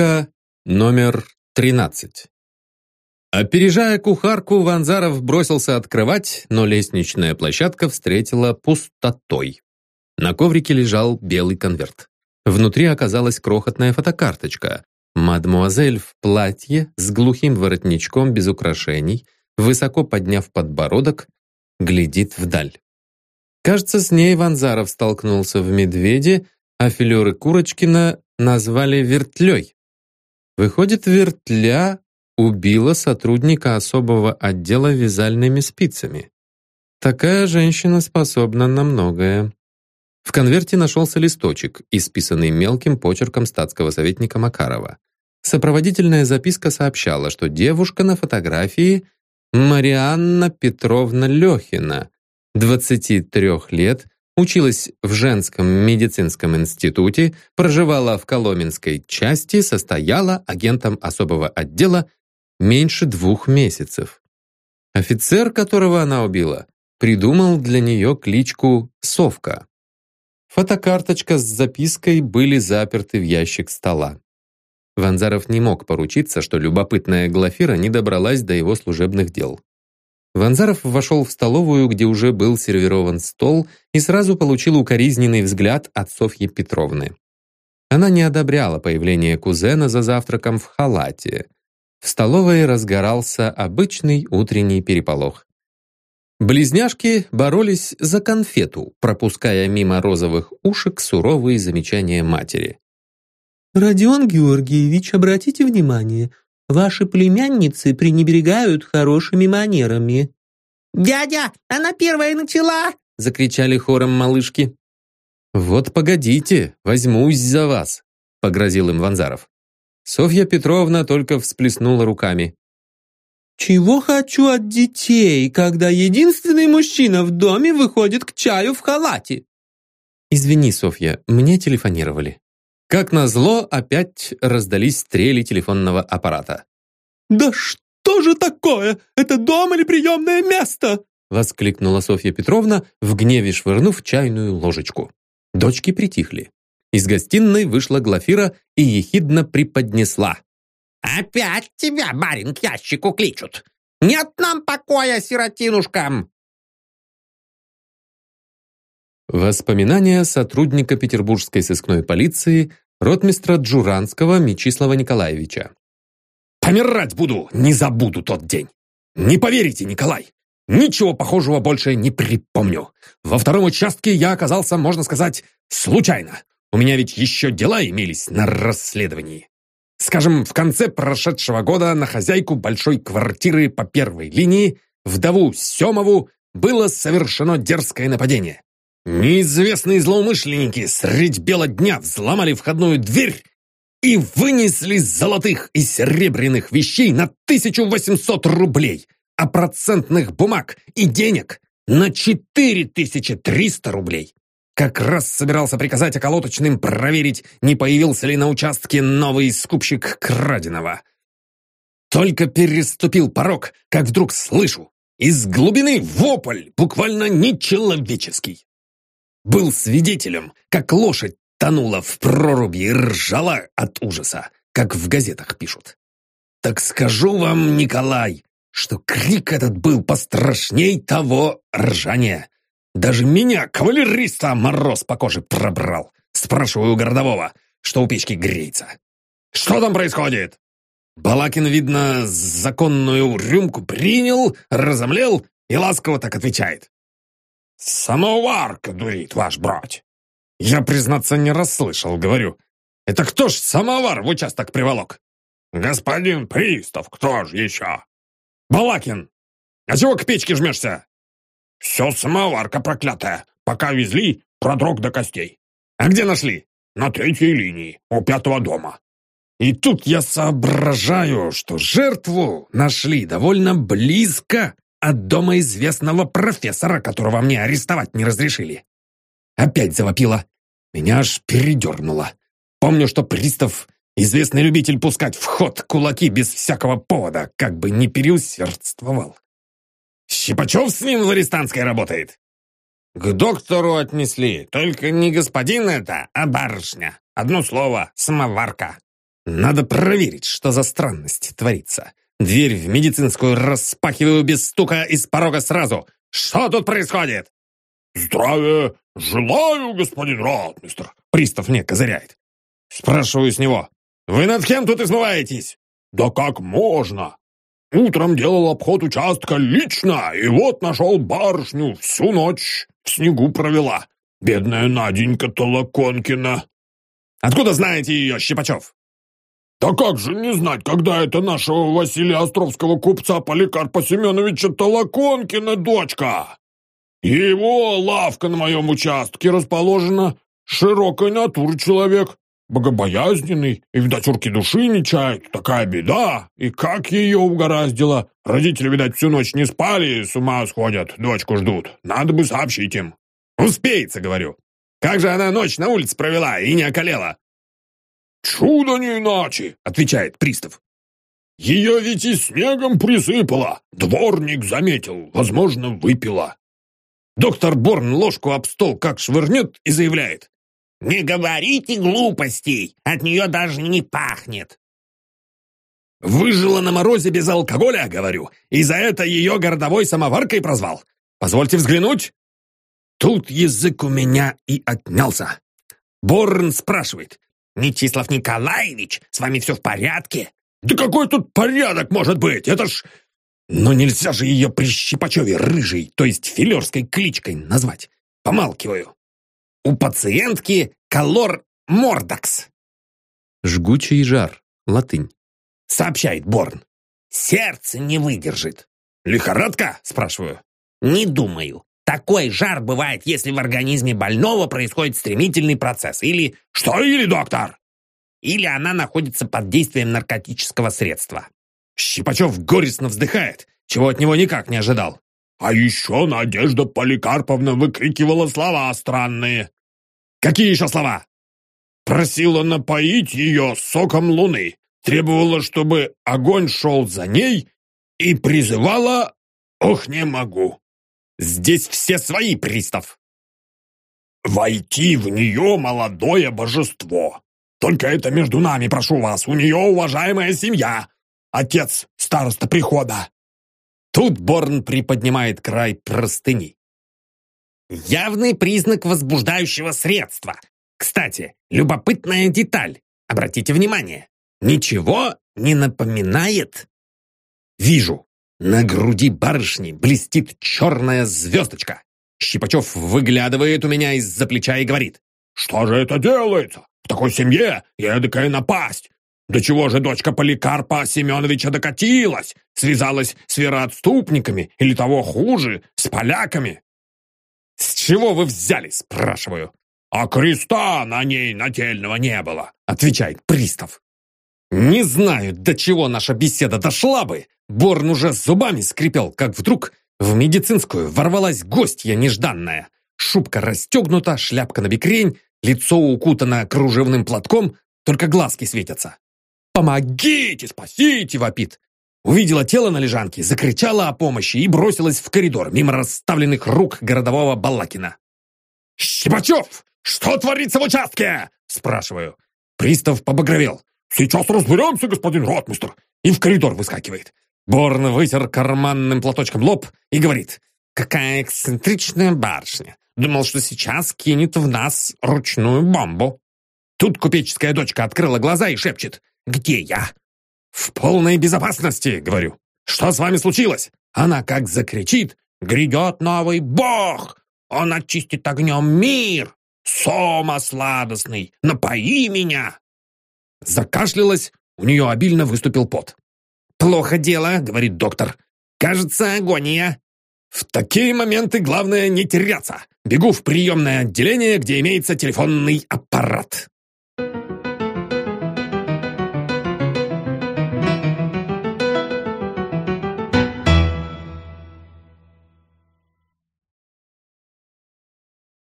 Папка номер 13. Опережая кухарку, Ванзаров бросился открывать, но лестничная площадка встретила пустотой. На коврике лежал белый конверт. Внутри оказалась крохотная фотокарточка. Мадмуазель в платье с глухим воротничком без украшений, высоко подняв подбородок, глядит вдаль. Кажется, с ней Ванзаров столкнулся в «Медведе», а Филеры Курочкина назвали вертлей. Выходит, вертля убила сотрудника особого отдела вязальными спицами. Такая женщина способна на многое. В конверте нашелся листочек, исписанный мелким почерком статского советника Макарова. Сопроводительная записка сообщала, что девушка на фотографии Марианна Петровна Лехина, 23 лет, училась в женском медицинском институте, проживала в Коломенской части, состояла агентом особого отдела меньше двух месяцев. Офицер, которого она убила, придумал для нее кличку «Совка». Фотокарточка с запиской были заперты в ящик стола. Ванзаров не мог поручиться, что любопытная Глафира не добралась до его служебных дел. Ванзаров вошел в столовую, где уже был сервирован стол, и сразу получил укоризненный взгляд от Софьи Петровны. Она не одобряла появление кузена за завтраком в халате. В столовой разгорался обычный утренний переполох. Близняшки боролись за конфету, пропуская мимо розовых ушек суровые замечания матери. «Родион Георгиевич, обратите внимание, Ваши племянницы пренебрегают хорошими манерами». «Дядя, она первая начала!» — закричали хором малышки. «Вот погодите, возьмусь за вас», — погрозил им Ванзаров. Софья Петровна только всплеснула руками. «Чего хочу от детей, когда единственный мужчина в доме выходит к чаю в халате?» «Извини, Софья, мне телефонировали». Как назло, опять раздались стрели телефонного аппарата. «Да что же такое? Это дом или приемное место?» воскликнула Софья Петровна, в гневе швырнув чайную ложечку. Дочки притихли. Из гостиной вышла Глафира и ехидно преподнесла. «Опять тебя, барин, к ящику кличут! Нет нам покоя, сиротинушкам!» Воспоминания сотрудника петербургской сыскной полиции ротмистра Джуранского Мечислава Николаевича. «Помирать буду, не забуду тот день! Не поверите, Николай! Ничего похожего больше не припомню. Во втором участке я оказался, можно сказать, случайно. У меня ведь еще дела имелись на расследовании. Скажем, в конце прошедшего года на хозяйку большой квартиры по первой линии, вдову Семову, было совершено дерзкое нападение. Неизвестные злоумышленники средь бела дня взломали входную дверь и вынесли золотых и серебряных вещей на 1800 рублей, а процентных бумаг и денег на 4300 рублей. Как раз собирался приказать околоточным проверить, не появился ли на участке новый скупщик краденого. Только переступил порог, как вдруг слышу, из глубины вопль, буквально нечеловеческий. Был свидетелем, как лошадь тонула в проруби и ржала от ужаса, как в газетах пишут. Так скажу вам, Николай, что крик этот был пострашней того ржания. Даже меня, кавалериста, мороз по коже пробрал. Спрашиваю у городового, что у печки греется. «Что там происходит?» Балакин, видно, законную рюмку принял, разомлел и ласково так отвечает. «Самоварка дурит, ваш брать!» Я, признаться, не расслышал, говорю. «Это кто ж самовар в участок приволок?» «Господин пристав, кто ж еще?» «Балакин! А чего к печке жмешься?» «Все самоварка проклятая. Пока везли, продрог до костей. А где нашли?» «На третьей линии, у пятого дома». И тут я соображаю, что жертву нашли довольно близко от дома известного профессора, которого мне арестовать не разрешили. Опять завопила. Меня аж передернуло. Помню, что пристав — известный любитель пускать в ход кулаки без всякого повода, как бы не переусердствовал. Щипачев с ним в арестантской работает. К доктору отнесли, только не господин это, а барышня. Одно слово — самоварка. Надо проверить, что за странность творится. Дверь в медицинскую распахиваю без стука из порога сразу. Что тут происходит? «Здравия желаю, господин ратмистр!» Пристав мне козыряет. Спрашиваю с него. «Вы над кем тут измываетесь?» «Да как можно? Утром делал обход участка лично, и вот нашел барышню, всю ночь в снегу провела. Бедная Наденька Толоконкина». «Откуда знаете ее, Щипачев?» «Да как же не знать, когда это нашего Василия Островского купца Поликарпа Семеновича Толоконкина дочка? Его лавка на моем участке расположена, широкой натуры человек, богобоязненный и в дочурке души не чает. Такая беда! И как ее угораздило! Родители, видать, всю ночь не спали, с ума сходят, дочку ждут. Надо бы сообщить им. Успеется, говорю. Как же она ночь на улице провела и не околела? «Чудо не иначе», — отвечает пристав. «Ее ведь и снегом присыпало. Дворник заметил, возможно, выпила». Доктор Борн ложку об стол как швырнет и заявляет. «Не говорите глупостей, от нее даже не пахнет». «Выжила на морозе без алкоголя, говорю, и за это ее городовой самоваркой прозвал. Позвольте взглянуть». Тут язык у меня и отнялся. Борн спрашивает. «Мечислав Николаевич, с вами все в порядке?» «Да какой тут порядок может быть? Это ж...» Но нельзя же ее при Щипачеве рыжей, то есть филерской кличкой назвать. Помалкиваю. У пациентки колор мордакс. Жгучий жар. Латынь. Сообщает Борн. «Сердце не выдержит». «Лихорадка?» – спрашиваю. «Не думаю. Такой жар бывает, если в организме больного происходит стремительный процесс. Или... Что или, доктор? Или она находится под действием наркотического средства. Щипачев горестно вздыхает, чего от него никак не ожидал. А еще Надежда Поликарповна выкрикивала слова странные. Какие еще слова? Просила напоить ее соком луны, требовала, чтобы огонь шел за ней и призывала «Ох, не могу». Здесь все свои, пристав. Войти в нее молодое божество. Только это между нами, прошу вас, у нее уважаемая семья. Отец староста прихода. Тут Борн приподнимает край простыни. Явный признак возбуждающего средства. Кстати, любопытная деталь. Обратите внимание. Ничего не напоминает? Вижу. На груди барышни блестит черная звездочка. Щипачев выглядывает у меня из-за плеча и говорит. «Что же это делается? В такой семье эдакая напасть. До чего же дочка Поликарпа Семеновича докатилась? Связалась с вероотступниками или того хуже, с поляками?» «С чего вы взяли?» – спрашиваю. «А креста на ней нательного не было», – отвечает пристав. Не знаю, до чего наша беседа дошла бы. Борн уже зубами скрипел, как вдруг в медицинскую ворвалась гостья нежданная. Шубка расстегнута, шляпка на бекрень, лицо укутано кружевным платком, только глазки светятся. «Помогите, спасите!» — вопит. Увидела тело на лежанке, закричала о помощи и бросилась в коридор мимо расставленных рук городового Балакина. «Щипачев, что творится в участке?» — спрашиваю. Пристав побагровел. «Сейчас разберемся, господин ротмистр!» И в коридор выскакивает. Борн вытер карманным платочком лоб и говорит. «Какая эксцентричная барышня! Думал, что сейчас кинет в нас ручную бомбу!» Тут купеческая дочка открыла глаза и шепчет. «Где я?» «В полной безопасности!» — говорю. «Что с вами случилось?» Она как закричит. «Грядет новый бог! Он очистит огнем мир! Сома сладостный! Напои меня!» Закашлялась, у нее обильно выступил пот. «Плохо дело», — говорит доктор. «Кажется, агония». В такие моменты главное не теряться. Бегу в приемное отделение, где имеется телефонный аппарат.